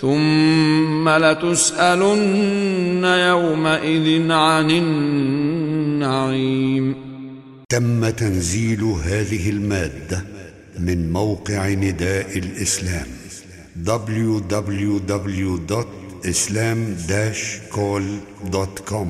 ثم لتسألن يومئذ عن النعيم. تم تنزيل هذه المادة من موقع نداء الإسلام www.islam-call.com